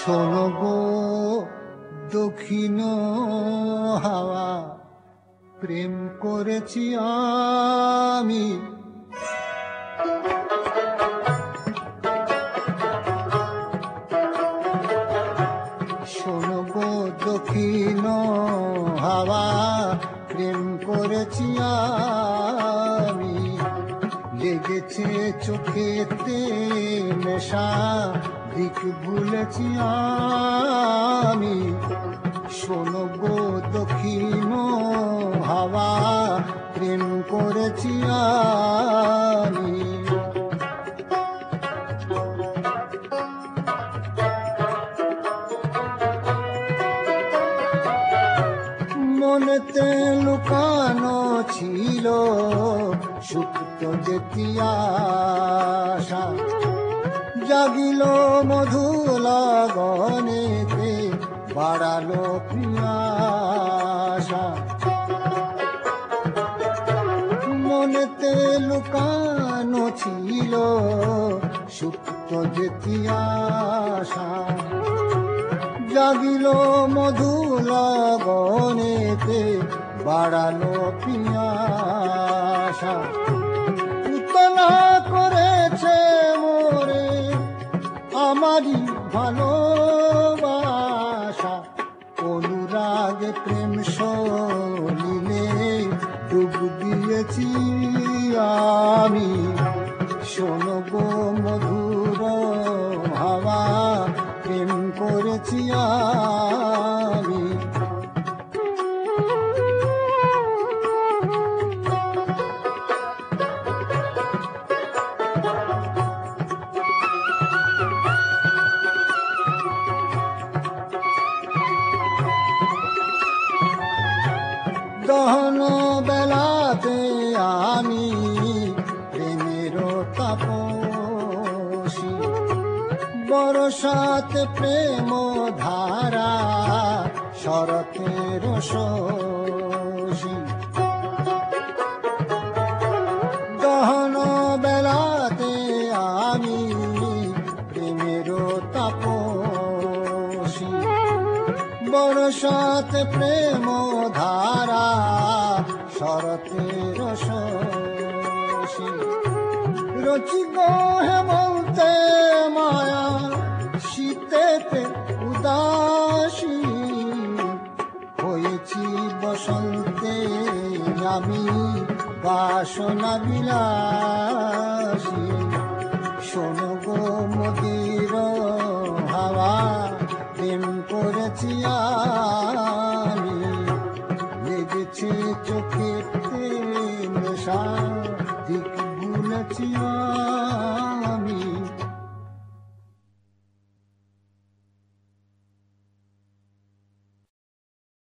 শোনো গো দক্ষিণ হাওয়া, প্রেম করেছি আমি। শোনো গো দক্ষিণ হাওয়া, প্রেম করেছি আমি। লেগেছে চোখেতে নেশা দিক ভুলেছি আমি। শোনো গো দক্ষিণ হাওয়া, প্রেম করেছি আমি। মনেতে লুকানো ছিল সুপ্ত যেতিয়াশা জাগিল মধুলা গনেতে বাড়ালো প্রিয়াশা মনেতে লুকানো ছিল সুপ্ত যেতিয়াশা জাগিল মধুলা গনেতে বাড়ালো পিয়াসা। অনুরাগ প্রেম সলিলে ডুব দিয়েছি আমি। শোনো গো মধুর হাওয়া প্রেম করেছি আমি। দহন বেলাতে আমি প্রেমের তাপসী। বরসাত প্রেম ধারা শরতের শোষী। দহন বেলাতে আমি প্রেমের তাপসী। বরসাত প্রেম ধারা শরতের শোষী রচি গহে বলতে মায়া, শীতেতে উদাসী। হয়েছি বসন্তে আমি বাসনা বিলাসী। শোনো গো মদির হাওয়া, প্রেম করেছি আমি शाम जे बूलिया